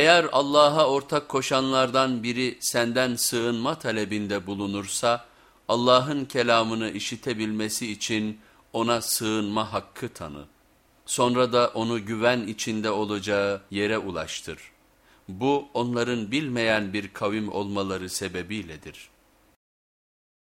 Eğer Allah'a ortak koşanlardan biri senden sığınma talebinde bulunursa, Allah'ın kelamını işitebilmesi için ona sığınma hakkı tanı. Sonra da onu güven içinde olacağı yere ulaştır. Bu onların bilmeyen bir kavim olmaları sebebiyledir.''